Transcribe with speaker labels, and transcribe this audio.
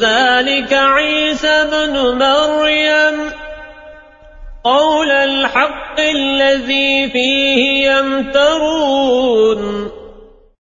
Speaker 1: ذلك عيسى بن مريم. قول الحق الذي فيه يمترون.